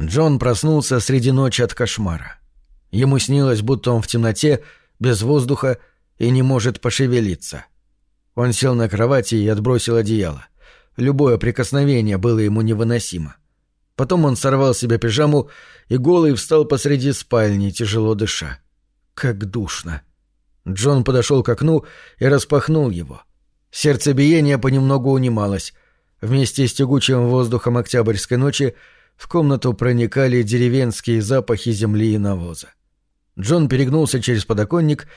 Джон проснулся среди ночи от кошмара. Ему снилось, будто он в темноте, без воздуха и не может пошевелиться. Он сел на кровати и отбросил одеяло. Любое прикосновение было ему невыносимо. Потом он сорвал себе пижаму и голый встал посреди спальни, тяжело дыша. Как душно. Джон подошел к окну и распахнул его. Сердцебиение понемногу унималось. Вместе с тягучим воздухом октябрьской ночи в комнату проникали деревенские запахи земли и навоза. Джон перегнулся через подоконник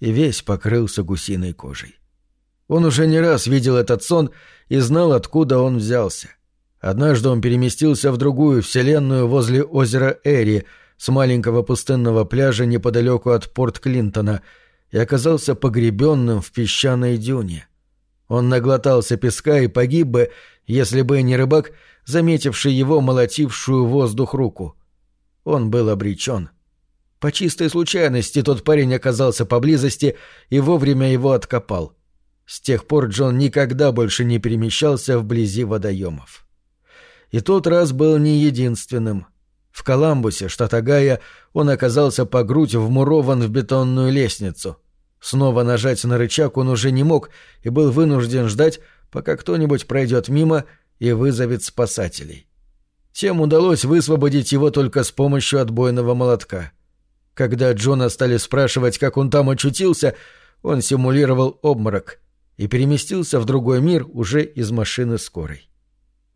и весь покрылся гусиной кожей. Он уже не раз видел этот сон и знал, откуда он взялся. Однажды он переместился в другую вселенную возле озера Эри с маленького пустынного пляжа неподалеку от порт Клинтона и оказался погребенным в песчаной дюне. Он наглотался песка и погиб бы, если бы не рыбак, заметивший его молотившую воздух руку. Он был обречен. По чистой случайности тот парень оказался поблизости и вовремя его откопал. С тех пор Джон никогда больше не перемещался вблизи водоемов. И тот раз был не единственным. В Коламбусе, штат Огайо, он оказался по грудь вмурован в бетонную лестницу. Снова нажать на рычаг он уже не мог и был вынужден ждать, пока кто-нибудь пройдет мимо и вызовет спасателей. Тем удалось высвободить его только с помощью отбойного молотка. Когда Джона стали спрашивать, как он там очутился, он симулировал обморок и переместился в другой мир уже из машины скорой.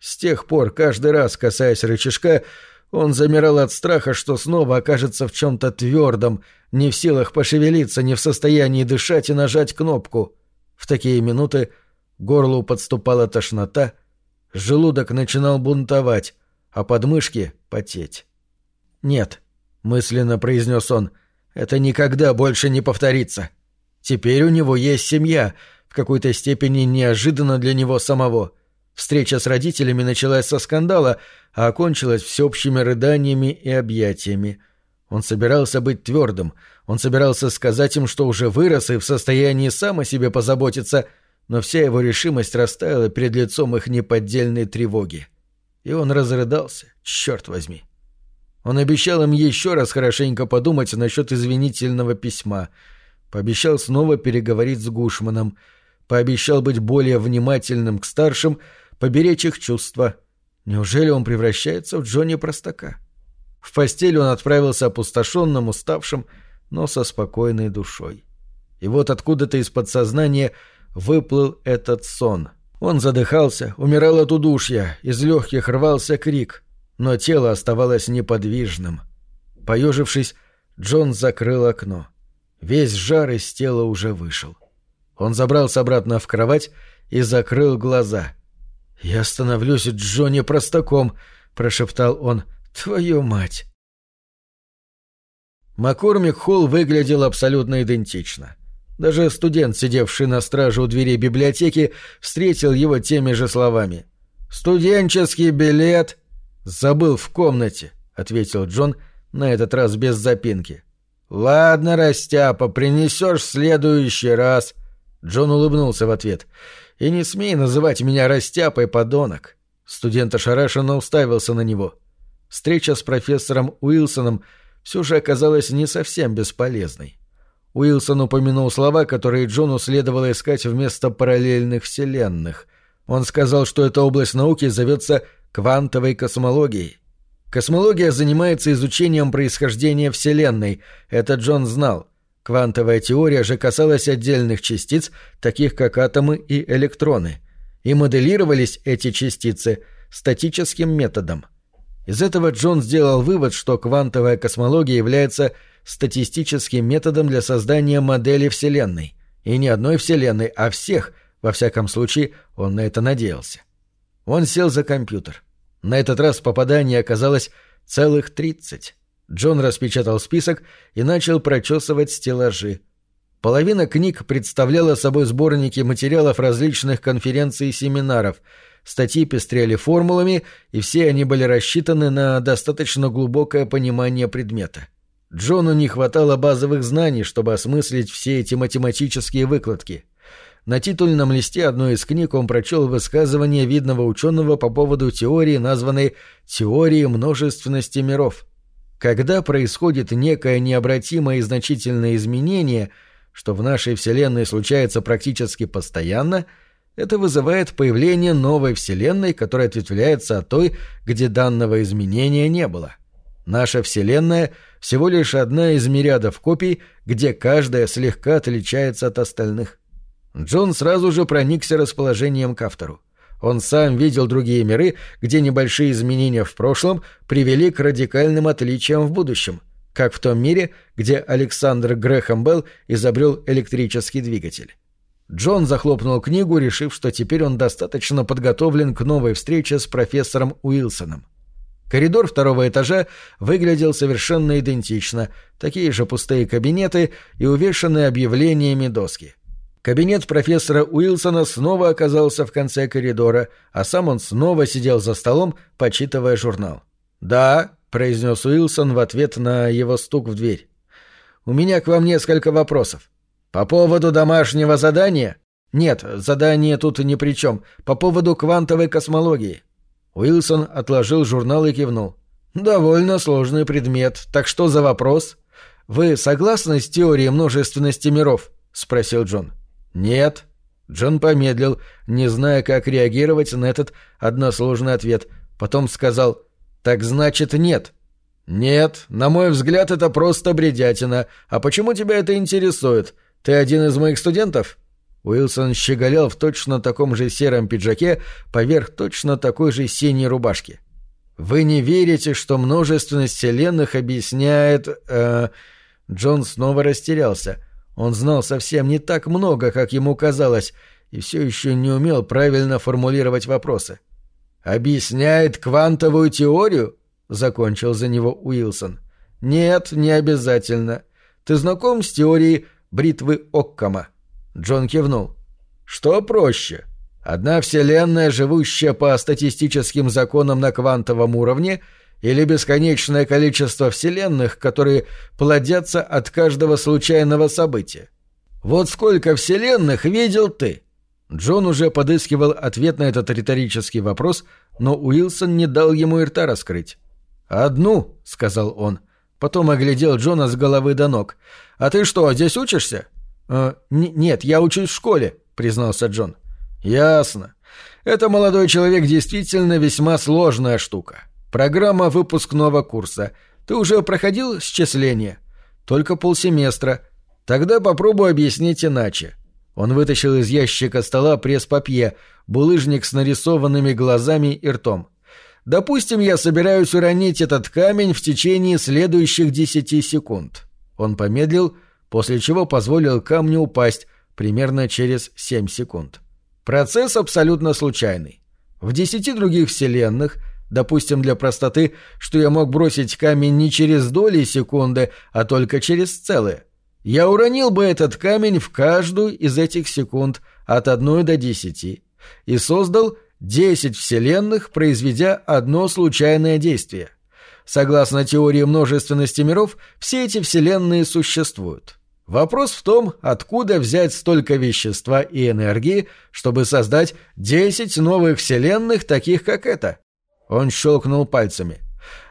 С тех пор, каждый раз касаясь рычажка, он замирал от страха, что снова окажется в чем-то твердом, не в силах пошевелиться, не в состоянии дышать и нажать кнопку. В такие минуты горлу подступала тошнота, желудок начинал бунтовать, а подмышки — потеть. «Нет», — мысленно произнес он, — «это никогда больше не повторится. Теперь у него есть семья, в какой-то степени неожиданно для него самого. Встреча с родителями началась со скандала, а окончилась всеобщими рыданиями и объятиями. Он собирался быть твердым, он собирался сказать им, что уже вырос и в состоянии сам о себе позаботиться, но вся его решимость растаяла перед лицом их неподдельной тревоги. И он разрыдался, черт возьми. Он обещал им еще раз хорошенько подумать насчет извинительного письма, пообещал снова переговорить с Гушманом, пообещал быть более внимательным к старшим — поберечь их чувства. Неужели он превращается в Джонни Простака? В постель он отправился опустошенным, уставшим, но со спокойной душой. И вот откуда-то из подсознания выплыл этот сон. Он задыхался, умирал от удушья, из легких рвался крик, но тело оставалось неподвижным. Поежившись, Джон закрыл окно. Весь жар из тела уже вышел. Он забрался обратно в кровать и закрыл глаза. «Я становлюсь Джонни простаком», — прошептал он. «Твою мать!» Маккормик Холл выглядел абсолютно идентично. Даже студент, сидевший на страже у двери библиотеки, встретил его теми же словами. «Студенческий билет...» «Забыл в комнате», — ответил Джон, на этот раз без запинки. «Ладно, Растяпа, принесешь в следующий раз». Джон улыбнулся в ответ. И не смей называть меня растяпой, подонок. Студент ошарашенно уставился на него. Встреча с профессором Уилсоном все же оказалась не совсем бесполезной. Уилсон упомянул слова, которые Джону следовало искать вместо параллельных вселенных. Он сказал, что эта область науки зовется квантовой космологией. Космология занимается изучением происхождения Вселенной, это Джон знал. Квантовая теория же касалась отдельных частиц, таких как атомы и электроны. И моделировались эти частицы статическим методом. Из этого Джон сделал вывод, что квантовая космология является статистическим методом для создания модели Вселенной. И не одной Вселенной, а всех, во всяком случае, он на это надеялся. Он сел за компьютер. На этот раз попаданий оказалось целых тридцать. Джон распечатал список и начал прочесывать стеллажи. Половина книг представляла собой сборники материалов различных конференций и семинаров. Статьи пестрели формулами, и все они были рассчитаны на достаточно глубокое понимание предмета. Джону не хватало базовых знаний, чтобы осмыслить все эти математические выкладки. На титульном листе одной из книг он прочел высказывание видного ученого по поводу теории, названной «теорией множественности миров». Когда происходит некое необратимое и значительное изменение, что в нашей Вселенной случается практически постоянно, это вызывает появление новой Вселенной, которая ответвляется от той, где данного изменения не было. Наша Вселенная — всего лишь одна из мириадов копий, где каждая слегка отличается от остальных. Джон сразу же проникся расположением к автору. Он сам видел другие миры, где небольшие изменения в прошлом привели к радикальным отличиям в будущем, как в том мире, где Александр Грэхэм изобрел электрический двигатель. Джон захлопнул книгу, решив, что теперь он достаточно подготовлен к новой встрече с профессором Уилсоном. Коридор второго этажа выглядел совершенно идентично, такие же пустые кабинеты и увешанные объявлениями доски. Кабинет профессора Уилсона снова оказался в конце коридора, а сам он снова сидел за столом, почитывая журнал. «Да», — произнес Уилсон в ответ на его стук в дверь. «У меня к вам несколько вопросов. По поводу домашнего задания?» «Нет, задание тут ни при чем. По поводу квантовой космологии». Уилсон отложил журнал и кивнул. «Довольно сложный предмет. Так что за вопрос?» «Вы согласны с теорией множественности миров?» — спросил Джон. «Нет». Джон помедлил, не зная, как реагировать на этот односложный ответ. Потом сказал «Так значит, нет». «Нет, на мой взгляд, это просто бредятина. А почему тебя это интересует? Ты один из моих студентов?» Уилсон щеголял в точно таком же сером пиджаке поверх точно такой же синей рубашки. «Вы не верите, что множественность вселенных объясняет...» э... Джон снова растерялся. Он знал совсем не так много, как ему казалось, и все еще не умел правильно формулировать вопросы. «Объясняет квантовую теорию?» — закончил за него Уилсон. «Нет, не обязательно. Ты знаком с теорией бритвы Оккама?» Джон кивнул. «Что проще? Одна вселенная, живущая по статистическим законам на квантовом уровне — или бесконечное количество вселенных, которые плодятся от каждого случайного события. Вот сколько вселенных видел ты? Джон уже подыскивал ответ на этот риторический вопрос, но Уилсон не дал ему и рта раскрыть. «Одну», — сказал он. Потом оглядел Джона с головы до ног. «А ты что, здесь учишься?» «Э, «Нет, я учусь в школе», — признался Джон. «Ясно. Это молодой человек действительно весьма сложная штука. Программа выпускного курса. Ты уже проходил счисление? Только полсеместра. Тогда попробую объяснить иначе. Он вытащил из ящика стола пресс-папье, булыжник с нарисованными глазами и ртом. Допустим, я собираюсь уронить этот камень в течение следующих десяти секунд. Он помедлил, после чего позволил камню упасть примерно через семь секунд. Процесс абсолютно случайный. В десяти других вселенных – Допустим, для простоты, что я мог бросить камень не через доли секунды, а только через целые. Я уронил бы этот камень в каждую из этих секунд от одной до десяти и создал десять вселенных, произведя одно случайное действие. Согласно теории множественности миров, все эти вселенные существуют. Вопрос в том, откуда взять столько вещества и энергии, чтобы создать десять новых вселенных, таких как эта. Он щелкнул пальцами.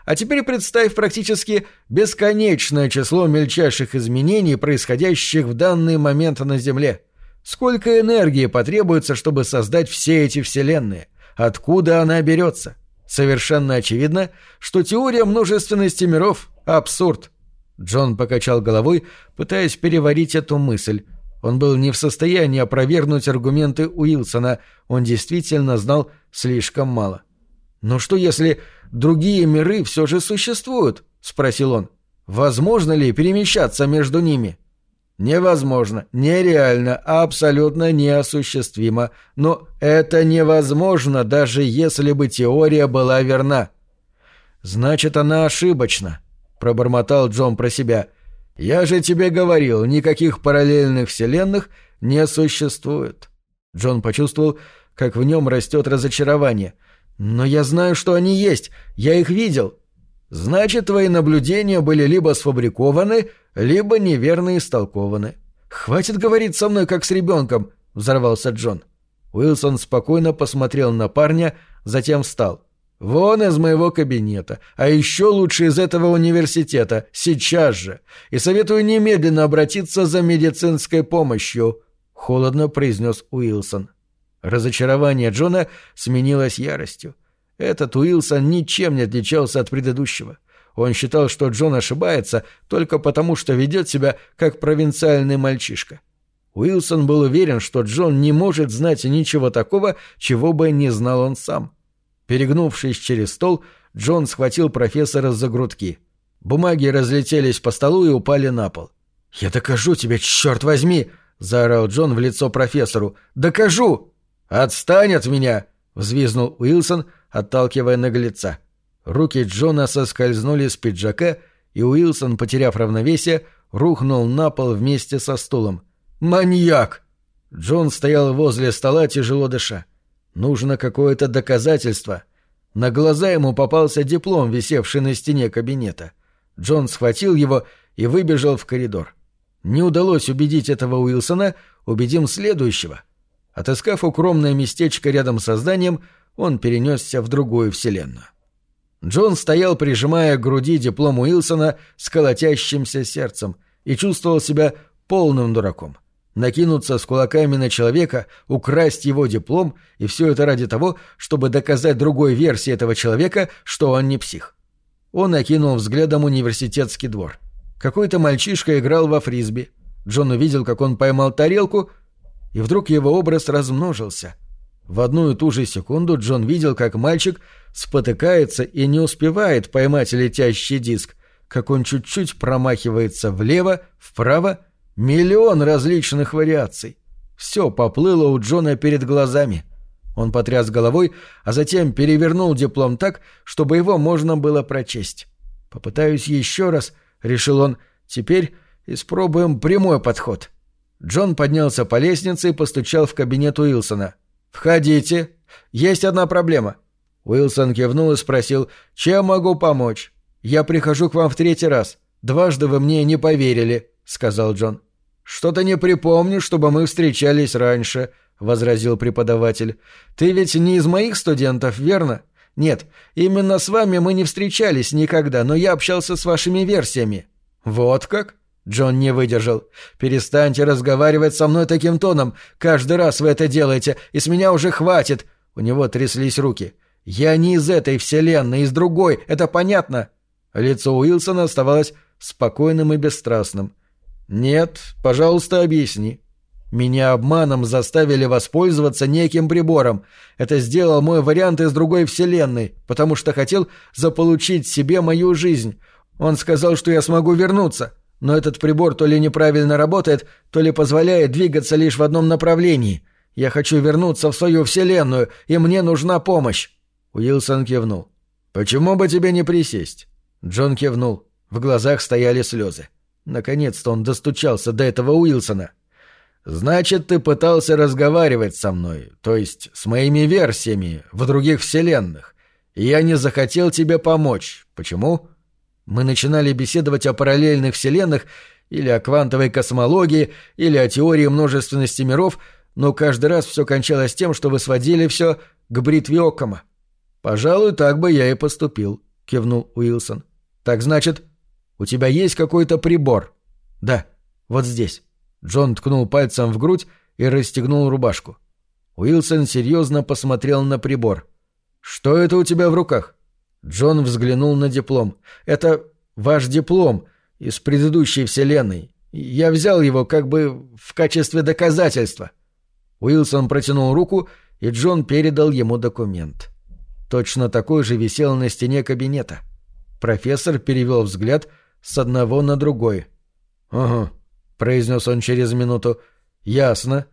А теперь представь практически бесконечное число мельчайших изменений, происходящих в данный момент на Земле. Сколько энергии потребуется, чтобы создать все эти вселенные? Откуда она берется? Совершенно очевидно, что теория множественности миров — абсурд. Джон покачал головой, пытаясь переварить эту мысль. Он был не в состоянии опровергнуть аргументы Уилсона, он действительно знал слишком мало. «Но что если другие миры все же существуют?» — спросил он. «Возможно ли перемещаться между ними?» «Невозможно, нереально, абсолютно неосуществимо. Но это невозможно, даже если бы теория была верна». «Значит, она ошибочна», — пробормотал Джон про себя. «Я же тебе говорил, никаких параллельных вселенных не существует». Джон почувствовал, как в нем растет разочарование — «Но я знаю, что они есть. Я их видел». «Значит, твои наблюдения были либо сфабрикованы, либо неверно истолкованы». «Хватит говорить со мной, как с ребенком», — взорвался Джон. Уилсон спокойно посмотрел на парня, затем встал. «Вон из моего кабинета, а еще лучше из этого университета, сейчас же, и советую немедленно обратиться за медицинской помощью», — холодно произнес Уилсон. Разочарование Джона сменилось яростью. Этот Уилсон ничем не отличался от предыдущего. Он считал, что Джон ошибается только потому, что ведет себя как провинциальный мальчишка. Уилсон был уверен, что Джон не может знать ничего такого, чего бы не знал он сам. Перегнувшись через стол, Джон схватил профессора за грудки. Бумаги разлетелись по столу и упали на пол. «Я докажу тебе, черт возьми!» — заорал Джон в лицо профессору. «Докажу!» «Отстань от меня!» — взвизнул Уилсон, отталкивая наглеца. Руки Джона соскользнули с пиджака, и Уилсон, потеряв равновесие, рухнул на пол вместе со стулом. «Маньяк!» Джон стоял возле стола, тяжело дыша. Нужно какое-то доказательство. На глаза ему попался диплом, висевший на стене кабинета. Джон схватил его и выбежал в коридор. Не удалось убедить этого Уилсона, убедим следующего. Отыскав укромное местечко рядом со зданием, он перенесся в другую вселенную. Джон стоял, прижимая к груди диплом Уилсона с колотящимся сердцем, и чувствовал себя полным дураком. — накинуться с кулаками на человека, украсть его диплом, и все это ради того, чтобы доказать другой версии этого человека, что он не псих. Он окинул взглядом университетский двор. Какой-то мальчишка играл во фрисби. Джон увидел, как он поймал тарелку, и вдруг его образ размножился. В одну и ту же секунду Джон видел, как мальчик спотыкается и не успевает поймать летящий диск, как он чуть-чуть промахивается влево, вправо Миллион различных вариаций. Все поплыло у Джона перед глазами. Он потряс головой, а затем перевернул диплом так, чтобы его можно было прочесть. «Попытаюсь еще раз», — решил он, — «теперь испробуем прямой подход». Джон поднялся по лестнице и постучал в кабинет Уилсона. «Входите. Есть одна проблема». Уилсон кивнул и спросил, «Чем могу помочь?» «Я прихожу к вам в третий раз. Дважды вы мне не поверили», — сказал Джон. «Что-то не припомню, чтобы мы встречались раньше», — возразил преподаватель. «Ты ведь не из моих студентов, верно?» «Нет, именно с вами мы не встречались никогда, но я общался с вашими версиями». «Вот как?» Джон не выдержал. «Перестаньте разговаривать со мной таким тоном. Каждый раз вы это делаете, и с меня уже хватит». У него тряслись руки. «Я не из этой вселенной, из другой, это понятно?» Лицо Уилсона оставалось спокойным и бесстрастным. «Нет, пожалуйста, объясни». «Меня обманом заставили воспользоваться неким прибором. Это сделал мой вариант из другой вселенной, потому что хотел заполучить себе мою жизнь. Он сказал, что я смогу вернуться, но этот прибор то ли неправильно работает, то ли позволяет двигаться лишь в одном направлении. Я хочу вернуться в свою вселенную, и мне нужна помощь». Уилсон кивнул. «Почему бы тебе не присесть?» Джон кивнул. В глазах стояли слезы. Наконец-то он достучался до этого Уилсона. «Значит, ты пытался разговаривать со мной, то есть с моими версиями в других вселенных, я не захотел тебе помочь. Почему?» Мы начинали беседовать о параллельных вселенных или о квантовой космологии, или о теории множественности миров, но каждый раз все кончалось тем, что вы сводили все к бритве Оккома. «Пожалуй, так бы я и поступил», — кивнул Уилсон. «Так значит, у тебя есть какой-то прибор?» «Да, вот здесь». Джон ткнул пальцем в грудь и расстегнул рубашку. Уилсон серьезно посмотрел на прибор. «Что это у тебя в руках?» Джон взглянул на диплом. «Это ваш диплом из предыдущей вселенной. Я взял его как бы в качестве доказательства». Уилсон протянул руку, и Джон передал ему документ. Точно такой же висел на стене кабинета. Профессор перевел взгляд с одного на другой. «Ага», — произнес он через минуту. «Ясно».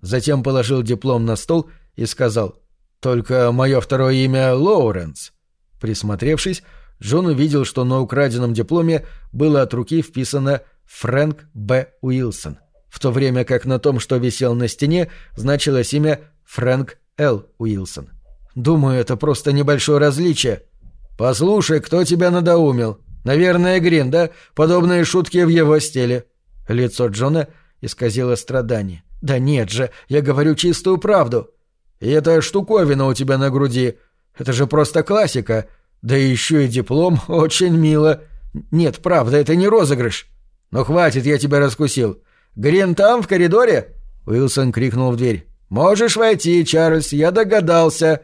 Затем положил диплом на стол и сказал. «Только мое второе имя Лоуренс». Присмотревшись, Джон увидел, что на украденном дипломе было от руки вписано «Фрэнк Б. Уилсон», в то время как на том, что висел на стене, значилось имя Фрэнк Л. Уилсон. «Думаю, это просто небольшое различие». «Послушай, кто тебя надоумил?» Наверное, Грин, да? Подобные шутки в его стиле». Лицо Джона исказило страдание. «Да нет же, я говорю чистую правду». «И эта штуковина у тебя на груди. Это же просто классика. Да еще и диплом, очень мило. Нет, правда, это не розыгрыш». «Ну хватит, я тебя раскусил. Грин там, в коридоре?» Уилсон крикнул в дверь. «Можешь войти, Чарльз, я догадался».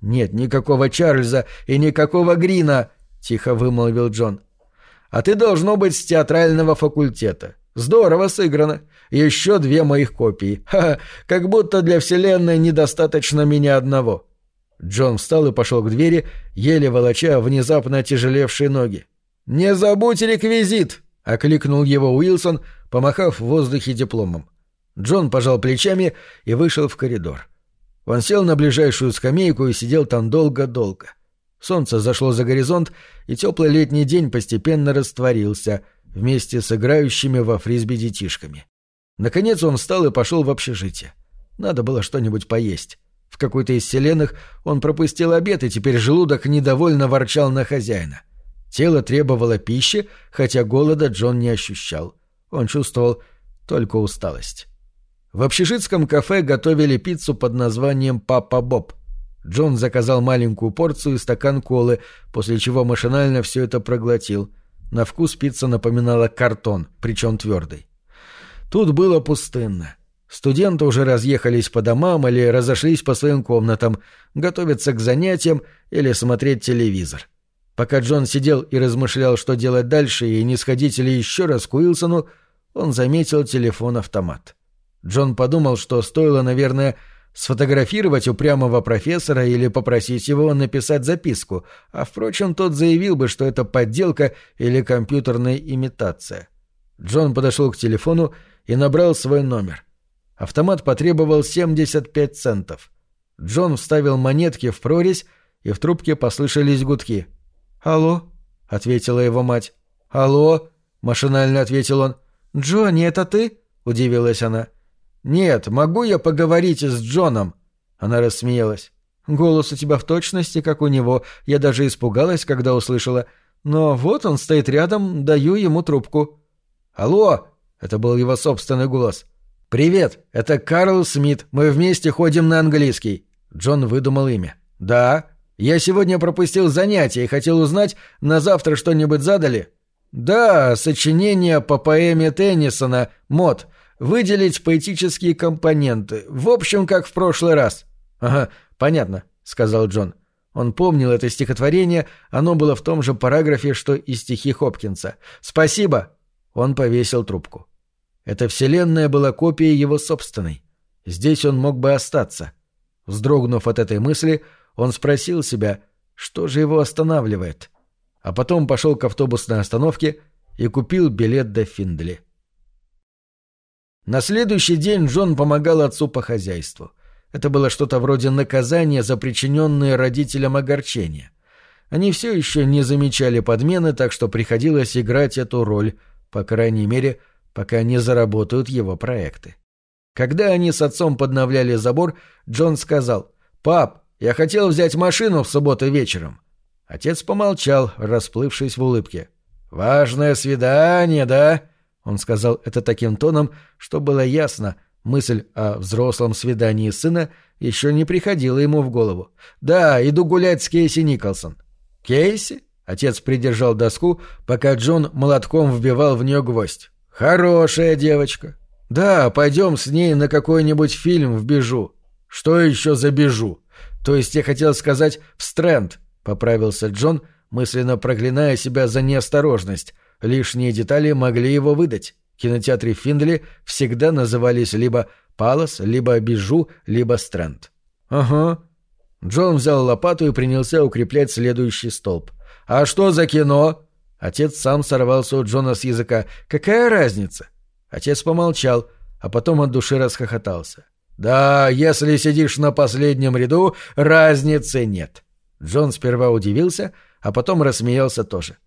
«Нет никакого Чарльза и никакого Грина», — тихо вымолвил Джон. «А ты должно быть с театрального факультета. Здорово сыграно. Еще две моих копии. Ха-ха, как будто для Вселенной недостаточно меня одного». Джон встал и пошел к двери, еле волоча внезапно отяжелевшие ноги. «Не забудь реквизит!» — окликнул его Уилсон, помахав в воздухе дипломом. Джон пожал плечами и вышел в коридор. Он сел на ближайшую скамейку и сидел там долго-долго. Солнце зашло за горизонт, и теплый летний день постепенно растворился вместе с играющими во фрисби детишками. Наконец он встал и пошел в общежитие. Надо было что-нибудь поесть. В какой-то из вселенных он пропустил обед, и теперь желудок недовольно ворчал на хозяина. Тело требовало пищи, хотя голода Джон не ощущал. Он чувствовал только усталость. В общежитском кафе готовили пиццу под названием «Папа Боб». Джон заказал маленькую порцию и стакан колы, после чего машинально все это проглотил. На вкус пицца напоминала картон, причем твердый. Тут было пустынно. Студенты уже разъехались по домам или разошлись по своим комнатам, готовиться к занятиям или смотреть телевизор. Пока Джон сидел и размышлял, что делать дальше, и не сходить ли еще раз к Уилсону, он заметил телефон-автомат. Джон подумал, что стоило, наверное, сфотографировать упрямого профессора или попросить его написать записку, а, впрочем, тот заявил бы, что это подделка или компьютерная имитация. Джон подошел к телефону и набрал свой номер. Автомат потребовал 75 центов. Джон вставил монетки в прорезь, и в трубке послышались гудки. «Алло?» — ответила его мать. «Алло?» — машинально ответил он. «Джонни, это ты?» — удивилась она. — «Нет, могу я поговорить с Джоном?» Она рассмеялась. «Голос у тебя в точности, как у него. Я даже испугалась, когда услышала. Но вот он стоит рядом, даю ему трубку». «Алло!» — это был его собственный голос. «Привет, это Карл Смит. Мы вместе ходим на английский». Джон выдумал имя. «Да. Я сегодня пропустил занятие и хотел узнать, на завтра что-нибудь задали?» «Да, сочинение по поэме Теннисона «Мод». Выделить поэтические компоненты. В общем, как в прошлый раз. Ага, понятно, сказал Джон. Он помнил это стихотворение, оно было в том же параграфе, что и стихи Хопкинса. Спасибо. Он повесил трубку. Эта вселенная была копией его собственной. Здесь он мог бы остаться. Вздрогнув от этой мысли, он спросил себя, что же его останавливает. А потом пошел к автобусной остановке и купил билет до Финдли. На следующий день Джон помогал отцу по хозяйству. Это было что-то вроде наказания за причиненные родителям огорчения. Они все еще не замечали подмены, так что приходилось играть эту роль, по крайней мере, пока не заработают его проекты. Когда они с отцом подновляли забор, Джон сказал «Пап, я хотел взять машину в субботу вечером». Отец помолчал, расплывшись в улыбке. «Важное свидание, да?» Он сказал это таким тоном, что было ясно, мысль о взрослом свидании сына еще не приходила ему в голову. «Да, иду гулять с Кейси Николсон». «Кейси?» — отец придержал доску, пока Джон молотком вбивал в нее гвоздь. «Хорошая девочка. Да, пойдем с ней на какой-нибудь фильм в Бежу». «Что еще за Бежу?» «То есть я хотел сказать в Стрэнд», — поправился Джон, мысленно проклиная себя за неосторожность — Лишние детали могли его выдать. Кинотеатры Финдли всегда назывались либо «Палас», либо «Бижу», либо «Стрэнд». «Ага». Джон взял лопату и принялся укреплять следующий столб. «А что за кино?» Отец сам сорвался у Джона с языка. «Какая разница?» Отец помолчал, а потом от души расхохотался. «Да, если сидишь на последнем ряду, разницы нет». Джон сперва удивился, а потом рассмеялся тоже. —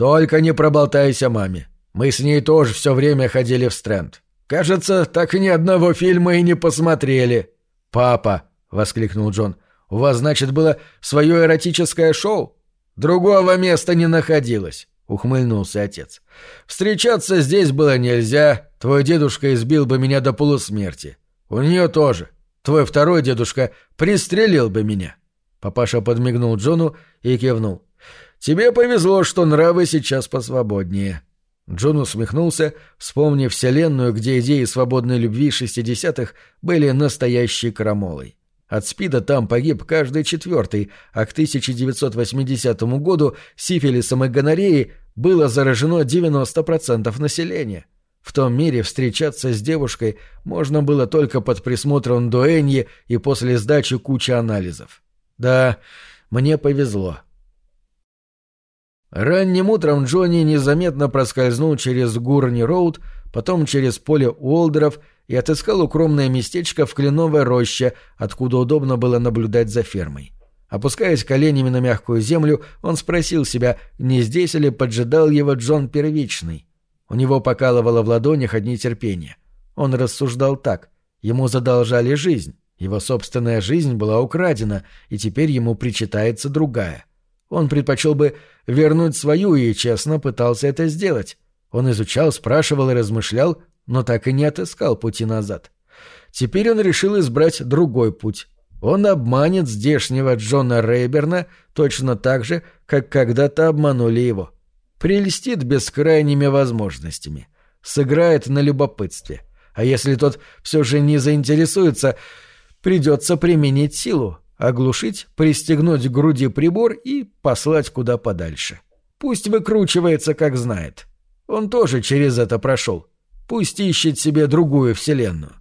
«Только не проболтайся маме. Мы с ней тоже все время ходили в Стрэнд. Кажется, так ни одного фильма и не посмотрели». «Папа!» — воскликнул Джон. «У вас, значит, было свое эротическое шоу?» «Другого места не находилось», — ухмыльнулся отец. «Встречаться здесь было нельзя. твой дедушка избил бы меня до полусмерти. У нее тоже. Твой второй дедушка пристрелил бы меня». Папаша подмигнул Джону и кивнул. «Тебе повезло, что нравы сейчас посвободнее». Джон усмехнулся, вспомнив вселенную, где идеи свободной любви шестидесятых были настоящей крамолой. От СПИДа там погиб каждый четвертый, а к 1980 году сифилисом и гонореей было заражено 90% населения. В том мире встречаться с девушкой можно было только под присмотром дуэньи и после сдачи кучи анализов. Да, мне повезло. Ранним утром Джонни незаметно проскользнул через Гурни-Роуд, потом через поле Уолдеров и отыскал укромное местечко в кленовой роще, откуда удобно было наблюдать за фермой. Опускаясь коленями на мягкую землю, он спросил себя, не здесь ли поджидал его Джон Первичный. У него покалывало в ладонях одни терпения. Он рассуждал так. Ему задолжали жизнь. Его собственная жизнь была украдена, и теперь ему причитается другая. Он предпочел бы вернуть свою и честно пытался это сделать. Он изучал, спрашивал и размышлял, но так и не отыскал пути назад. Теперь он решил избрать другой путь. Он обманет здешнего Джона Рейберна точно так же, как когда-то обманули его. Прельстит бескрайними возможностями. Сыграет на любопытстве. А если тот все же не заинтересуется, придется применить силу, оглушить, пристегнуть к груди прибор и послать куда подальше. Пусть выкручивается, как знает. Он тоже через это прошел. Пусть ищет себе другую вселенную.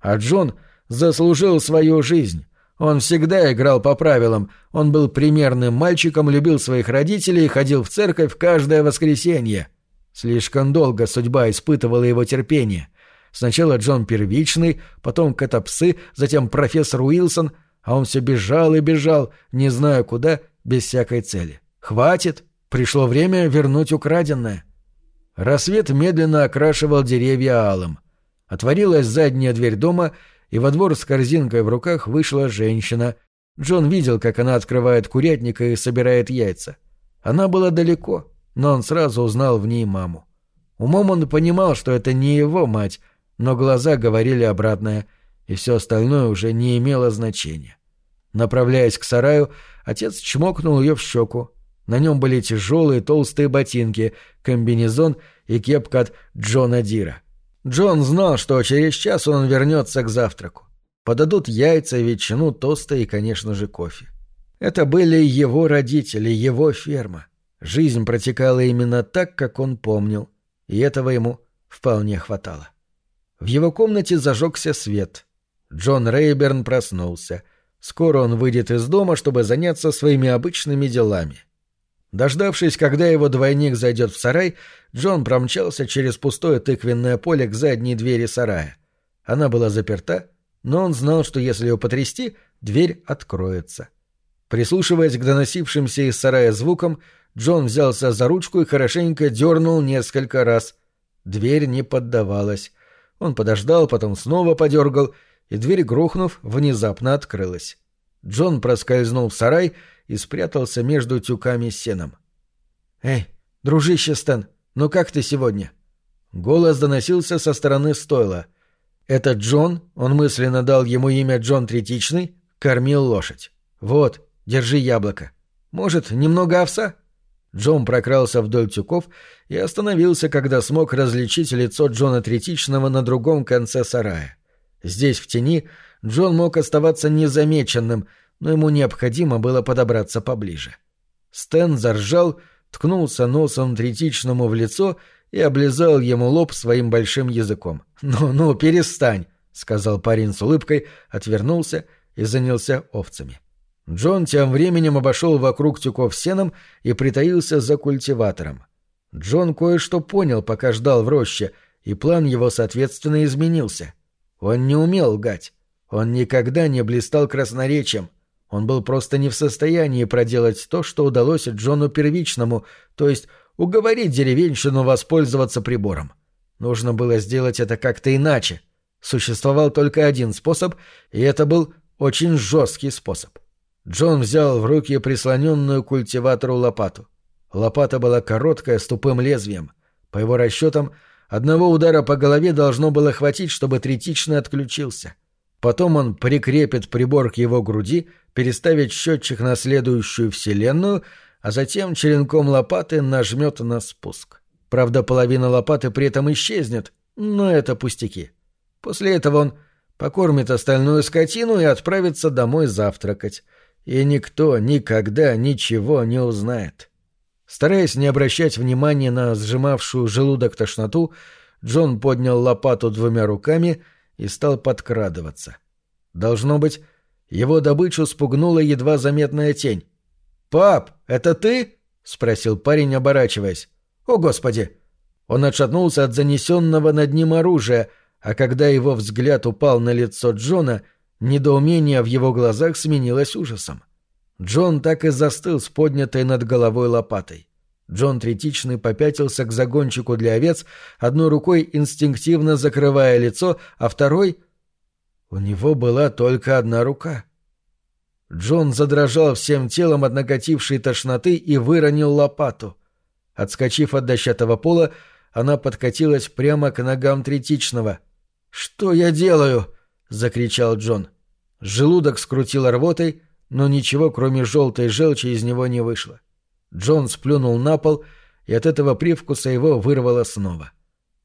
А Джон заслужил свою жизнь. Он всегда играл по правилам. Он был примерным мальчиком, любил своих родителей и ходил в церковь каждое воскресенье. Слишком долго судьба испытывала его терпение. Сначала Джон Первичный, потом Котопсы, затем профессор Уилсон — а он все бежал и бежал, не зная куда, без всякой цели. «Хватит! Пришло время вернуть украденное!» Рассвет медленно окрашивал деревья алым. Отворилась задняя дверь дома, и во двор с корзинкой в руках вышла женщина. Джон видел, как она открывает курятник и собирает яйца. Она была далеко, но он сразу узнал в ней маму. Умом он понимал, что это не его мать, но глаза говорили обратное, и все остальное уже не имело значения. Направляясь к сараю, отец чмокнул ее в щеку. На нем были тяжелые толстые ботинки, комбинезон и кепка от Джона Дира. Джон знал, что через час он вернется к завтраку. Подадут яйца, ветчину, тосты и, конечно же, кофе. Это были его родители, его ферма. Жизнь протекала именно так, как он помнил, и этого ему вполне хватало. В его комнате зажегся свет. Джон Рейберн проснулся. Скоро он выйдет из дома, чтобы заняться своими обычными делами. Дождавшись, когда его двойник зайдет в сарай, Джон промчался через пустое тыквенное поле к задней двери сарая. Она была заперта, но он знал, что если ее потрясти, дверь откроется. Прислушиваясь к доносившимся из сарая звукам, Джон взялся за ручку и хорошенько дернул несколько раз. Дверь не поддавалась. Он подождал, потом снова подергал — и дверь, грохнув, внезапно открылась. Джон проскользнул в сарай и спрятался между тюками с сеном. «Эй, дружище Стэн, ну как ты сегодня?» Голос доносился со стороны стойла. Этот Джон, он мысленно дал ему имя Джон Третичный, кормил лошадь. «Вот, держи яблоко. Может, немного овса?» Джон прокрался вдоль тюков и остановился, когда смог различить лицо Джона Третичного на другом конце сарая. Здесь, в тени, Джон мог оставаться незамеченным, но ему необходимо было подобраться поближе. Стэн заржал, ткнулся носом третичному в лицо и облизал ему лоб своим большим языком. «Ну-ну, перестань!» — сказал парень с улыбкой, отвернулся и занялся овцами. Джон тем временем обошел вокруг тюков сеном и притаился за культиватором. Джон кое-что понял, пока ждал в роще, и план его, соответственно, изменился — он не умел лгать. Он никогда не блистал красноречием. Он был просто не в состоянии проделать то, что удалось Джону Первичному, то есть уговорить деревенщину воспользоваться прибором. Нужно было сделать это как-то иначе. Существовал только один способ, и это был очень жесткий способ. Джон взял в руки прислоненную к культиватору лопату. Лопата была короткая, с тупым лезвием. По его расчетам, Одного удара по голове должно было хватить, чтобы третичный отключился. Потом он прикрепит прибор к его груди, переставит счетчик на следующую вселенную, а затем черенком лопаты нажмет на спуск. Правда, половина лопаты при этом исчезнет, но это пустяки. После этого он покормит остальную скотину и отправится домой завтракать. И никто никогда ничего не узнает. Стараясь не обращать внимания на сжимавшую желудок тошноту, Джон поднял лопату двумя руками и стал подкрадываться. Должно быть, его добычу спугнула едва заметная тень. «Пап, это ты?» — спросил парень, оборачиваясь. «О, Господи!» Он отшатнулся от занесенного над ним оружия, а когда его взгляд упал на лицо Джона, недоумение в его глазах сменилось ужасом. Джон так и застыл с поднятой над головой лопатой. Джон Третичный попятился к загончику для овец, одной рукой инстинктивно закрывая лицо, а второй... У него была только одна рука. Джон задрожал всем телом от накатившей тошноты и выронил лопату. Отскочив от дощатого пола, она подкатилась прямо к ногам Третичного. «Что я делаю?» — закричал Джон. Желудок скрутил рвотой, но ничего, кроме желтой желчи, из него не вышло. Джон сплюнул на пол, и от этого привкуса его вырвало снова.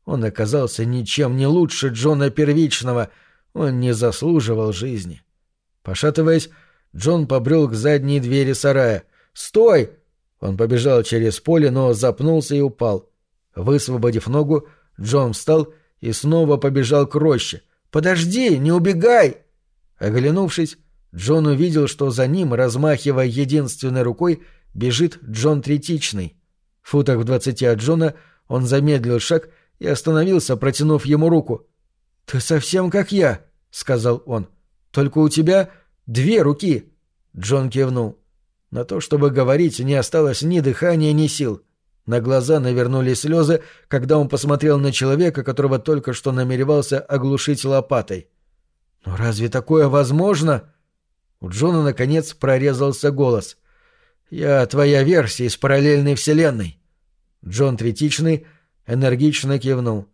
Он оказался ничем не лучше Джона Первичного, он не заслуживал жизни. Пошатываясь, Джон побрел к задней двери сарая. «Стой!» Он побежал через поле, но запнулся и упал. Высвободив ногу, Джон встал и снова побежал к роще. «Подожди, не убегай!» Оглянувшись, Джон увидел, что за ним, размахивая единственной рукой, бежит Джон Третичный. В футах в двадцати от Джона он замедлил шаг и остановился, протянув ему руку. «Ты совсем как я», — сказал он. «Только у тебя две руки». Джон кивнул. На то, чтобы говорить, не осталось ни дыхания, ни сил. На глаза навернулись слезы, когда он посмотрел на человека, которого только что намеревался оглушить лопатой. «Но разве такое возможно?» У Джона, наконец, прорезался голос. «Я твоя версия из параллельной вселенной». Джон Третичный энергично кивнул.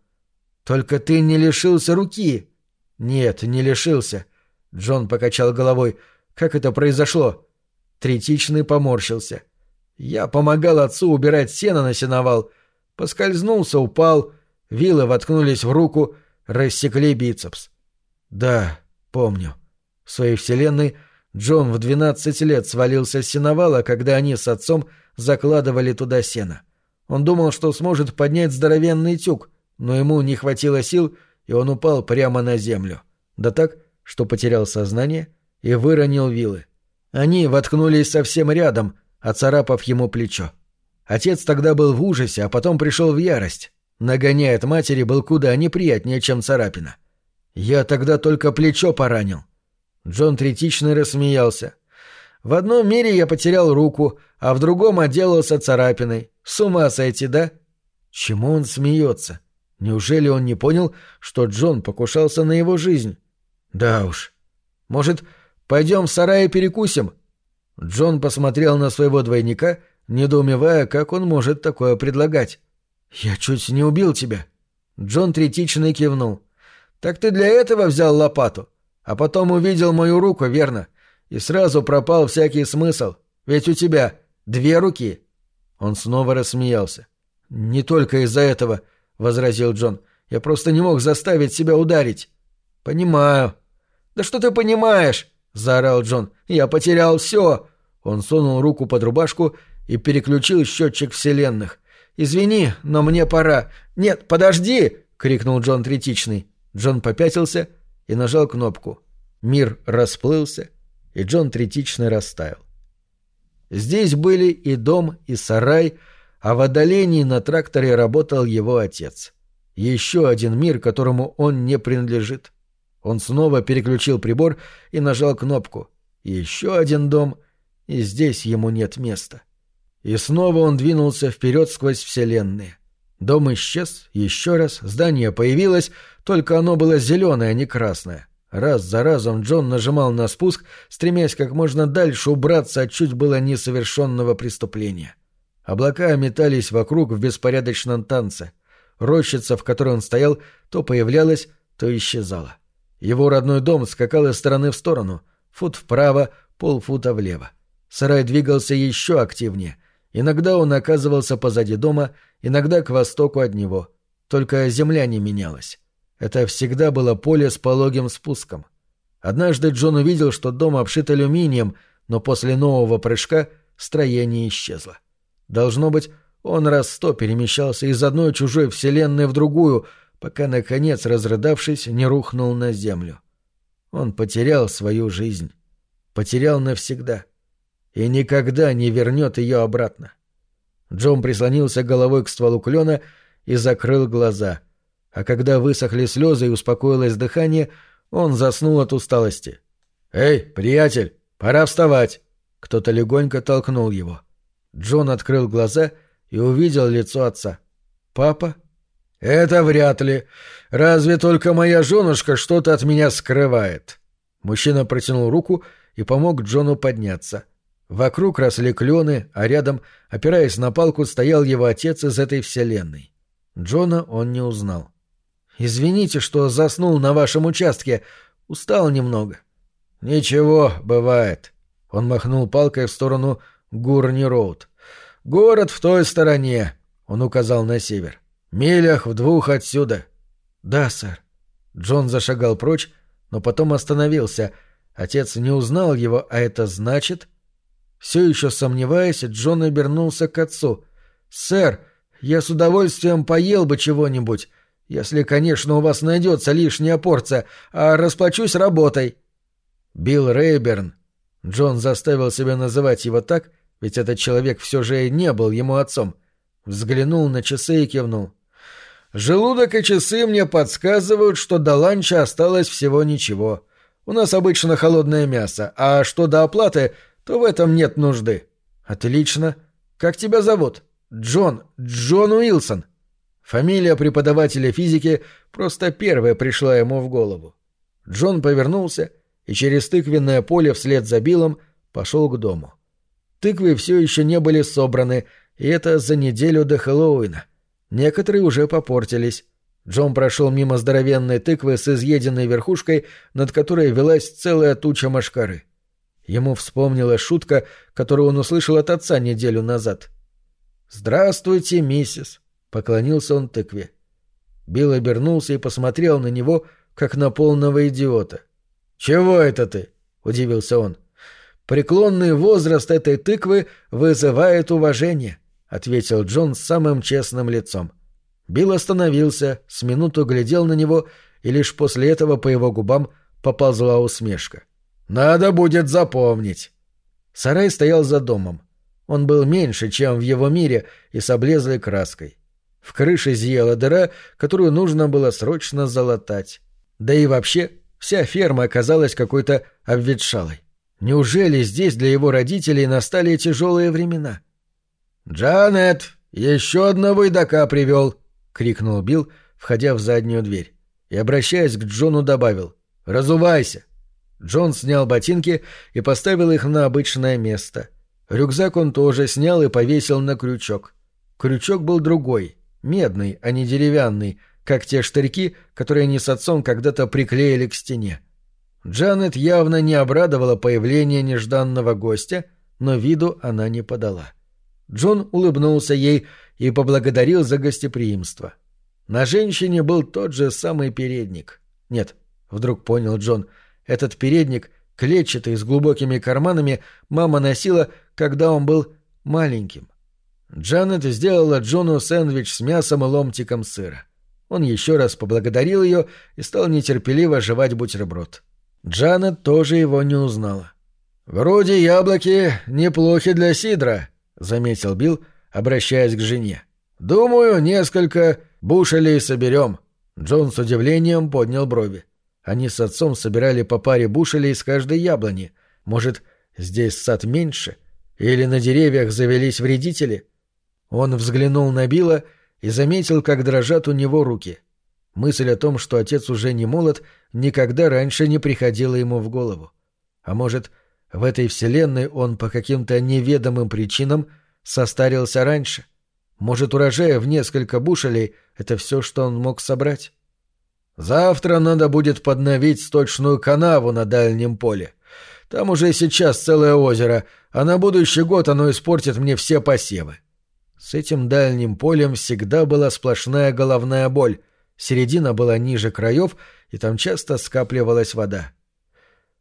«Только ты не лишился руки». «Нет, не лишился». Джон покачал головой. «Как это произошло?» Третичный поморщился. «Я помогал отцу убирать сено на сеновал. Поскользнулся, упал. Вилы воткнулись в руку, рассекли бицепс». «Да, помню». В своей вселенной Джон в 12 лет свалился с сеновала, когда они с отцом закладывали туда сено. Он думал, что сможет поднять здоровенный тюк, но ему не хватило сил, и он упал прямо на землю. Да так, что потерял сознание и выронил вилы. Они воткнулись совсем рядом, оцарапав ему плечо. Отец тогда был в ужасе, а потом пришел в ярость. Нагоняя от матери был куда неприятнее, чем царапина. Я тогда только плечо поранил. Джон третично рассмеялся. «В одном мире я потерял руку, а в другом отделался царапиной. С ума сойти, да?» Чему он смеется? Неужели он не понял, что Джон покушался на его жизнь? Да уж. Может, пойдем в сарай и перекусим? Джон посмотрел на своего двойника, недоумевая, как он может такое предлагать. «Я чуть не убил тебя». Джон третично кивнул. «Так ты для этого взял лопату? А потом увидел мою руку, верно? И сразу пропал всякий смысл. Ведь у тебя две руки. Он снова рассмеялся. «Не только из-за этого», — возразил Джон. «Я просто не мог заставить себя ударить». «Понимаю». «Да что ты понимаешь?» — заорал Джон. «Я потерял все». Он сунул руку под рубашку и переключил счетчик вселенных. «Извини, но мне пора». «Нет, подожди!» — крикнул Джон Третичный. Джон попятился и нажал кнопку. Мир расплылся, и Джон третично растаял. Здесь были и дом, и сарай, а в отдалении на тракторе работал его отец. Еще один мир, которому он не принадлежит. Он снова переключил прибор и нажал кнопку. Еще один дом, и здесь ему нет места. И снова он двинулся вперед сквозь вселенные. Дом исчез, еще раз, здание появилось, только оно было зеленое, а не красное. Раз за разом Джон нажимал на спуск, стремясь как можно дальше убраться от чуть было несовершенного преступления. Облака метались вокруг в беспорядочном танце. Рощица, в которой он стоял, то появлялась, то исчезала. Его родной дом скакал из стороны в сторону, фут вправо, полфута влево. Сарай двигался еще активнее. Иногда он оказывался позади дома, иногда к востоку от него. Только земля не менялась. Это всегда было поле с пологим спуском. Однажды Джон увидел, что дом обшит алюминием, но после нового прыжка строение исчезло. Должно быть, он раз сто перемещался из одной чужой вселенной в другую, пока, наконец, разрыдавшись, не рухнул на землю. Он потерял свою жизнь. Потерял навсегда. И никогда не вернет ее обратно. Джон прислонился головой к стволу клена и закрыл глаза. А когда высохли слезы и успокоилось дыхание, он заснул от усталости. «Эй, приятель, пора вставать!» Кто-то легонько толкнул его. Джон открыл глаза и увидел лицо отца. «Папа?» «Это вряд ли. Разве только моя женушка что-то от меня скрывает?» Мужчина протянул руку и помог Джону подняться. Вокруг росли клены, а рядом, опираясь на палку, стоял его отец из этой вселенной. Джона он не узнал. «Извините, что заснул на вашем участке. Устал немного». «Ничего, бывает». Он махнул палкой в сторону Гурни-Роуд. «Город в той стороне», — он указал на север. «Милях в двух отсюда». «Да, сэр». Джон зашагал прочь, но потом остановился. Отец не узнал его, а это значит... Все еще сомневаясь, Джон обернулся к отцу. «Сэр, я с удовольствием поел бы чего-нибудь, если, конечно, у вас найдется лишняя порция, а расплачусь работой». Билл Рейберн. Джон заставил себя называть его так, ведь этот человек все же не был ему отцом. Взглянул на часы и кивнул. «Желудок и часы мне подсказывают, что до ланча осталось всего ничего. У нас обычно холодное мясо, а что до оплаты, то в этом нет нужды». «Отлично. Как тебя зовут?» «Джон. Джон Уилсон». Фамилия преподавателя физики просто первая пришла ему в голову. Джон повернулся и через тыквенное поле вслед за Биллом пошел к дому. Тыквы все еще не были собраны, и это за неделю до Хэллоуина. Некоторые уже попортились. Джон прошел мимо здоровенной тыквы с изъеденной верхушкой, над которой велась целая туча машкары. Ему вспомнилась шутка, которую он услышал от отца неделю назад. «Здравствуйте, миссис», — поклонился он тыкве. Билл обернулся и посмотрел на него, как на полного идиота. «Чего это ты?» — удивился он. — Преклонный возраст этой тыквы вызывает уважение, ответил Джон с самым честным лицом. Билл остановился, с минуту глядел на него, и лишь после этого по его губам поползла усмешка. «Надо будет запомнить». Сарай стоял за домом. Он был меньше, чем в его мире, и с облезлой краской. В крыше зияла дыра, которую нужно было срочно залатать. Да и вообще, вся ферма оказалась какой-то обветшалой. Неужели здесь для его родителей настали тяжелые времена? «Джанет, еще одного едока привел!» — крикнул Билл, входя в заднюю дверь. И, обращаясь к Джону, добавил «Разувайся!» Джон снял ботинки и поставил их на обычное место. Рюкзак он тоже снял и повесил на крючок. Крючок был другой, медный, а не деревянный, как те штырьки, которые они с отцом когда-то приклеили к стене. Джанет явно не обрадовала появление нежданного гостя, но виду она не подала. Джон улыбнулся ей и поблагодарил за гостеприимство. На женщине был тот же самый передник. Нет, вдруг понял Джон, этот передник, клетчатый, с глубокими карманами, мама носила, когда он был маленьким. Джанет сделала Джону сэндвич с мясом и ломтиком сыра. Он еще раз поблагодарил ее и стал нетерпеливо жевать бутерброд. — Джанет тоже его не узнала. «Вроде яблоки неплохи для сидра», — заметил Билл, обращаясь к жене. «Думаю, несколько бушелей соберем». Джон с удивлением поднял брови. Они с отцом собирали по паре бушелей с каждой яблони. Может, здесь сад меньше? Или на деревьях завелись вредители? Он взглянул на Билла и заметил, как дрожат у него руки. Мысль о том, что отец уже не молод, никогда раньше не приходила ему в голову. А может, в этой вселенной он по каким-то неведомым причинам состарился раньше? Может, урожая в несколько бушелей — это все, что он мог собрать? Завтра надо будет подновить сточную канаву на дальнем поле. Там уже сейчас целое озеро, а на будущий год оно испортит мне все посевы. С этим дальним полем всегда была сплошная головная боль. Середина была ниже краев, и там часто скапливалась вода.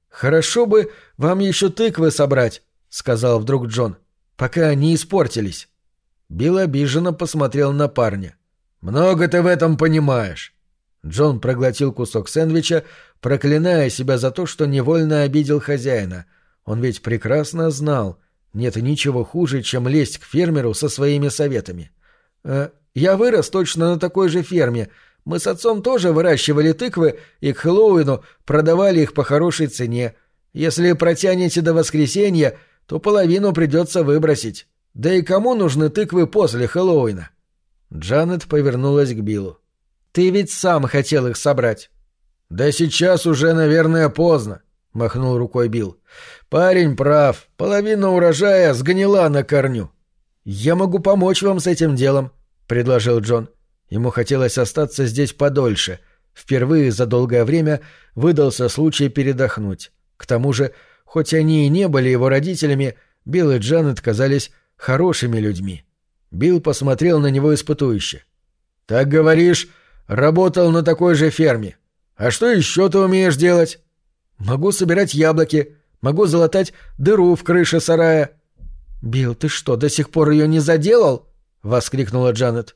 «Хорошо бы вам еще тыквы собрать», — сказал вдруг Джон, — «пока они испортились». Билл обиженно посмотрел на парня. «Много ты в этом понимаешь». Джон проглотил кусок сэндвича, проклиная себя за то, что невольно обидел хозяина. Он ведь прекрасно знал, нет ничего хуже, чем лезть к фермеру со своими советами. «Э, «Я вырос точно на такой же ферме. Мы с отцом тоже выращивали тыквы и к Хэллоуину продавали их по хорошей цене. Если протянете до воскресенья, то половину придется выбросить. Да и кому нужны тыквы после Хэллоуина?» Джанет повернулась к Биллу. «Ты ведь сам хотел их собрать». «Да сейчас уже, наверное, поздно», — махнул рукой Билл. «Парень прав. Половина урожая сгнила на корню». «Я могу помочь вам с этим делом», — предложил Джон. Ему хотелось остаться здесь подольше. Впервые за долгое время выдался случай передохнуть. К тому же, хоть они и не были его родителями, Билл и Джанет казались хорошими людьми. Билл посмотрел на него испытующе. «Так говоришь, работал на такой же ферме. А что еще ты умеешь делать?» «Могу собирать яблоки, могу залатать дыру в крыше сарая». «Билл, ты что, до сих пор ее не заделал?» — воскликнула Джанет.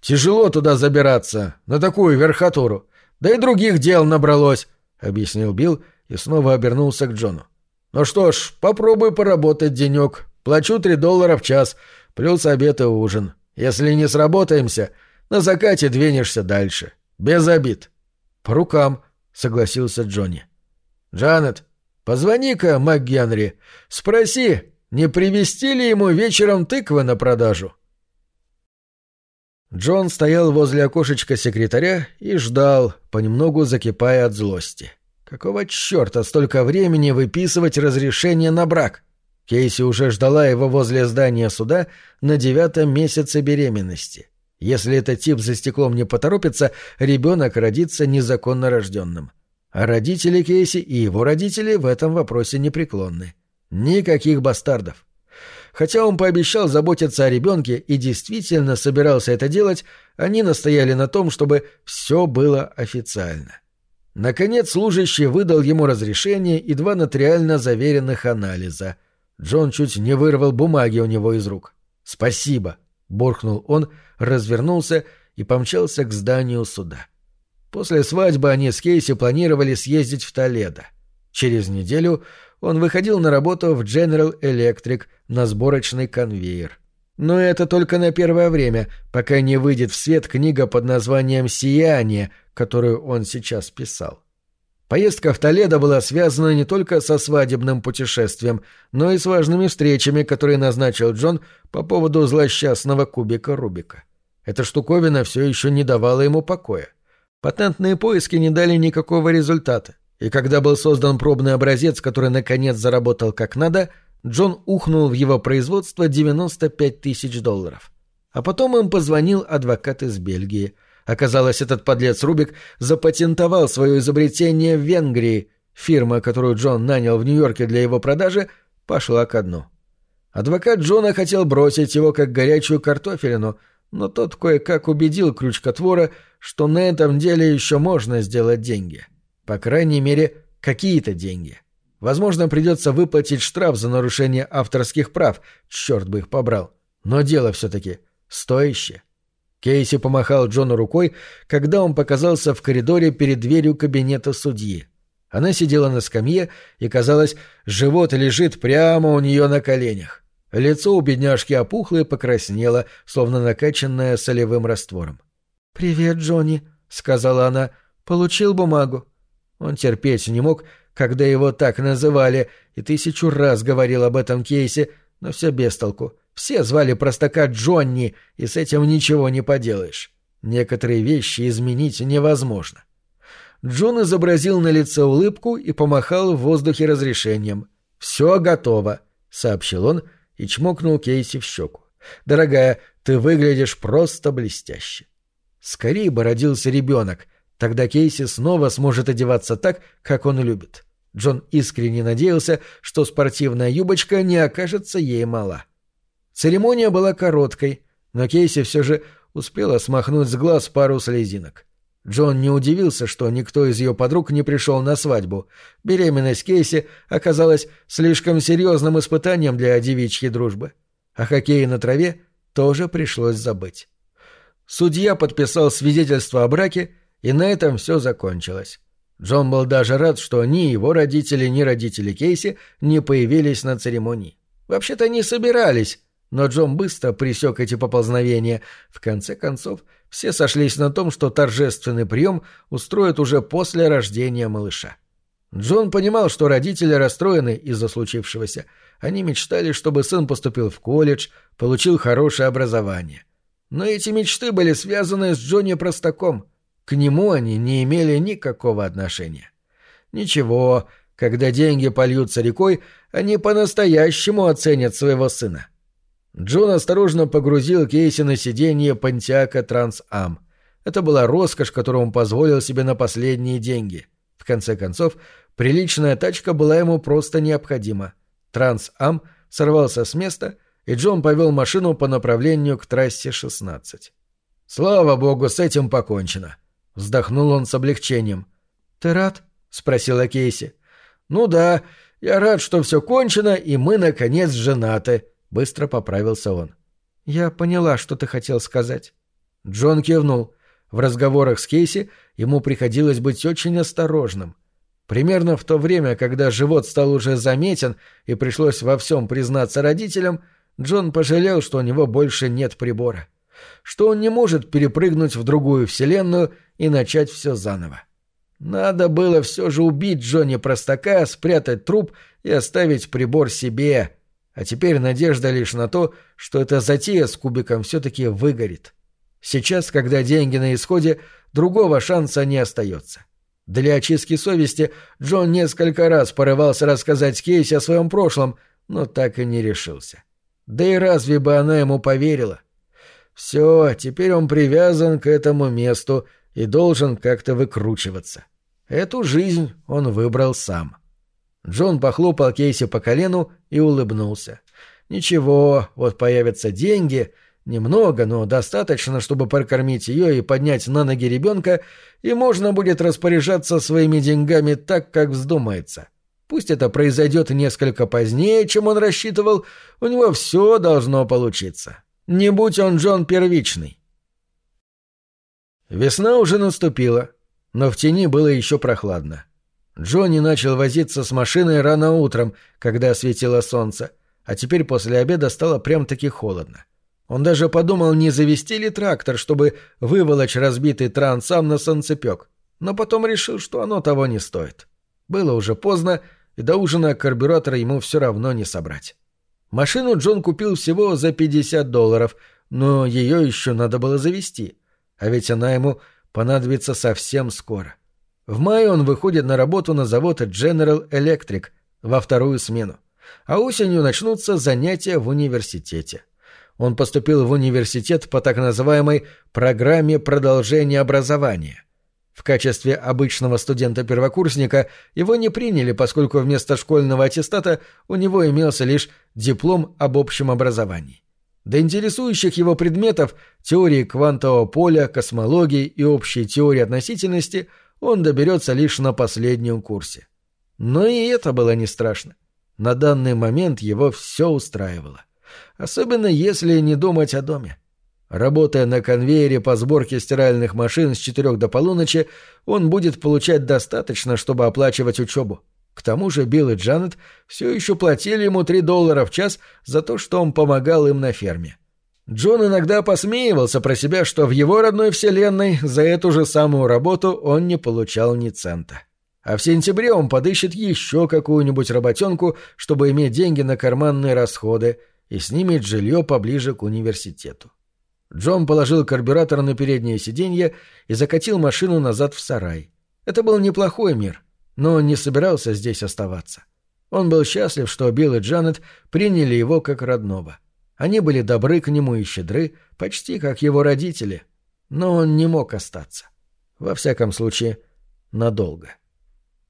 «Тяжело туда забираться, на такую верхотуру. Да и других дел набралось», — объяснил Билл и снова обернулся к Джону. «Ну что ж, попробуй поработать денек. Плачу три доллара в час, плюс обед и ужин. Если не сработаемся, на закате двинешься дальше. Без обид». «По рукам», — согласился Джонни. «Джанет, позвони-ка МакГенри. Спроси, не привезти ли ему вечером тыквы на продажу?» Джон стоял возле окошечка секретаря и ждал, понемногу закипая от злости. Какого черта столько времени выписывать разрешение на брак? Кейси уже ждала его возле здания суда на девятом месяце беременности. Если этот тип за стеклом не поторопится, ребенок родится незаконно рожденным. А родители Кейси и его родители в этом вопросе непреклонны. Никаких бастардов. Хотя он пообещал заботиться о ребенке и действительно собирался это делать, они настояли на том, чтобы все было официально. Наконец служащий выдал ему разрешение и два нотариально заверенных анализа. Джон чуть не вырвал бумаги у него из рук. «Спасибо», — буркнул он, развернулся и помчался к зданию суда. После свадьбы они с Кейси планировали съездить в Толедо. Через неделю он выходил на работу в General Electric на сборочный конвейер. Но это только на первое время, пока не выйдет в свет книга под названием «Сияние», которую он сейчас писал. Поездка в Толедо была связана не только со свадебным путешествием, но и с важными встречами, которые назначил Джон по поводу злосчастного кубика Рубика. Эта штуковина все еще не давала ему покоя. Патентные поиски не дали никакого результата. И когда был создан пробный образец, который наконец заработал как надо, Джон ухнул в его производство 95 тысяч долларов. А потом им позвонил адвокат из Бельгии. Оказалось, этот подлец Рубик запатентовал свое изобретение в Венгрии. Фирма, которую Джон нанял в Нью-Йорке для его продажи, пошла ко дну. Адвокат Джона хотел бросить его как горячую картофелину, но тот кое-как убедил крючкотвора, что на этом деле еще можно сделать деньги. По крайней мере, какие-то деньги. Возможно, придется выплатить штраф за нарушение авторских прав, черт бы их побрал. Но дело все-таки стоящее. Кейси помахал Джону рукой, когда он показался в коридоре перед дверью кабинета судьи. Она сидела на скамье, и, казалось, живот лежит прямо у нее на коленях. Лицо у бедняжки опухло и покраснело, словно накачанное солевым раствором. «Привет, Джонни», — сказала она. «Получил бумагу?» Он терпеть не мог, когда его так называли, и тысячу раз говорил об этом кейсе, но все без толку. Все звали простака Джонни, и с этим ничего не поделаешь. Некоторые вещи изменить невозможно. Джон изобразил на лице улыбку и помахал в воздухе разрешением. «Все готово», — сообщил он и чмокнул Кейси в щеку. «Дорогая, ты выглядишь просто блестяще». Скорее бы родился ребенок, тогда Кейси снова сможет одеваться так, как он любит. Джон искренне надеялся, что спортивная юбочка не окажется ей мала. Церемония была короткой, но Кейси все же успела смахнуть с глаз пару слезинок. Джон не удивился, что никто из ее подруг не пришел на свадьбу. Беременность Кейси оказалась слишком серьезным испытанием для девичьей дружбы. О хоккее на траве тоже пришлось забыть. Судья подписал свидетельство о браке, и на этом все закончилось. Джон был даже рад, что ни его родители, ни родители Кейси не появились на церемонии. Вообще-то не собирались, но Джон быстро пресек эти поползновения. В конце концов, все сошлись на том, что торжественный прием устроят уже после рождения малыша. Джон понимал, что родители расстроены из-за случившегося. Они мечтали, чтобы сын поступил в колледж, получил хорошее образование. Но эти мечты были связаны с Джонни Простаком. К нему они не имели никакого отношения. Ничего, когда деньги польются рекой, они по-настоящему оценят своего сына. Джон осторожно погрузил Кейси на сиденье Пантиака Трансам. Это была роскошь, которую он позволил себе на последние деньги. В конце концов, приличная тачка была ему просто необходима. Трансам сорвался с места, и Джон повел машину по направлению к трассе 16. «Слава богу, с этим покончено!» — вздохнул он с облегчением. «Ты рад?» — спросила Кейси. «Ну да, я рад, что все кончено, и мы, наконец, женаты», Быстро поправился он. «Я поняла, что ты хотел сказать». Джон кивнул. В разговорах с Кейси ему приходилось быть очень осторожным. Примерно в то время, когда живот стал уже заметен и пришлось во всем признаться родителям, Джон пожалел, что у него больше нет прибора. Что он не может перепрыгнуть в другую вселенную и начать все заново. Надо было все же убить Джонни Простака, спрятать труп и оставить прибор себе, а теперь надежда лишь на то, что эта затея с кубиком все-таки выгорит. Сейчас, когда деньги на исходе, другого шанса не остается. Для очистки совести Джон несколько раз порывался рассказать Кейси о своем прошлом, но так и не решился. Да и разве бы она ему поверила? Все, теперь он привязан к этому месту и должен как-то выкручиваться. Эту жизнь он выбрал сам. — Джон похлопал Кейси по колену и улыбнулся. «Ничего, вот появятся деньги, немного, но достаточно, чтобы прокормить ее и поднять на ноги ребенка, и можно будет распоряжаться своими деньгами так, как вздумается. Пусть это произойдет несколько позднее, чем он рассчитывал, у него все должно получиться. Не будь он Джон первичный». Весна уже наступила, но в тени было еще прохладно. Джонни начал возиться с машиной рано утром, когда светило солнце, а теперь после обеда стало прям-таки холодно. Он даже подумал, не завести ли трактор, чтобы выволочь разбитый трансам на солнцепек, но потом решил, что оно того не стоит. Было уже поздно, и до ужина карбюратора ему все равно не собрать. Машину Джон купил всего за 50 долларов, но ее еще надо было завести, а ведь она ему понадобится совсем скоро. В мае он выходит на работу на завод General Electric во вторую смену, а осенью начнутся занятия в университете. Он поступил в университет по так называемой «программе продолжения образования». В качестве обычного студента-первокурсника его не приняли, поскольку вместо школьного аттестата у него имелся лишь диплом об общем образовании. До интересующих его предметов теории квантового поля, космологии и общей теории относительности – он доберется лишь на последнем курсе. Но и это было не страшно. На данный момент его все устраивало. Особенно если не думать о доме. Работая на конвейере по сборке стиральных машин с четырех до полуночи, он будет получать достаточно, чтобы оплачивать учебу. К тому же Билл и Джанет все еще платили ему три доллара в час за то, что он помогал им на ферме. Джон иногда посмеивался про себя, что в его родной вселенной за эту же самую работу он не получал ни цента. А в сентябре он подыщет еще какую-нибудь работенку, чтобы иметь деньги на карманные расходы и снимет жилье поближе к университету. Джон положил карбюратор на переднее сиденье и закатил машину назад в сарай. Это был неплохой мир, но он не собирался здесь оставаться. Он был счастлив, что Билл и Джанет приняли его как родного. Они были добры к нему и щедры, почти как его родители. Но он не мог остаться. Во всяком случае, надолго.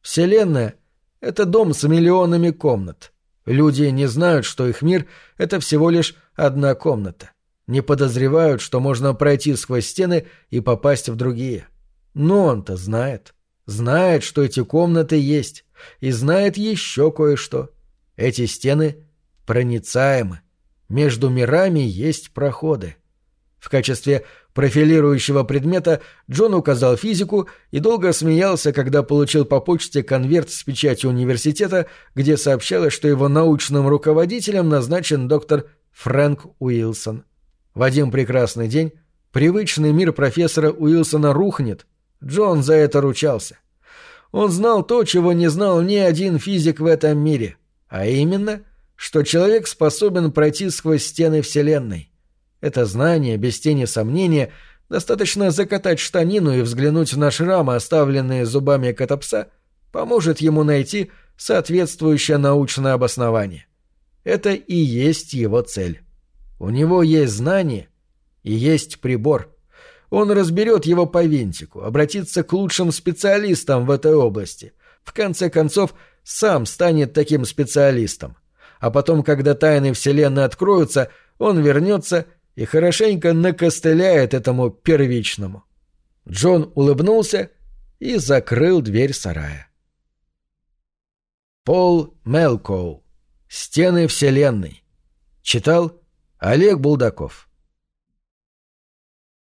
Вселенная — это дом с миллионами комнат. Люди не знают, что их мир — это всего лишь одна комната. Не подозревают, что можно пройти сквозь стены и попасть в другие. Но он-то знает. Знает, что эти комнаты есть. И знает еще кое-что. Эти стены проницаемы. Между мирами есть проходы. В качестве профилирующего предмета Джон указал физику и долго смеялся, когда получил по почте конверт с печатью университета, где сообщалось, что его научным руководителем назначен доктор Фрэнк Уилсон. В один прекрасный день привычный мир профессора Уилсона рухнет. Джон за это ручался. Он знал то, чего не знал ни один физик в этом мире, а именно, что человек способен пройти сквозь стены Вселенной. Это знание, без тени сомнения, достаточно закатать штанину и взглянуть на шрамы, оставленные зубами котопса, поможет ему найти соответствующее научное обоснование. Это и есть его цель. У него есть знание и есть прибор. Он разберет его по винтику, обратится к лучшим специалистам в этой области. В конце концов, сам станет таким специалистом. А потом, когда тайны Вселенной откроются, он вернется и хорошенько накостыляет этому первичному. Джон улыбнулся и закрыл дверь сарая. Пол Мелкоу. Стены Вселенной. Читал Олег Булдаков.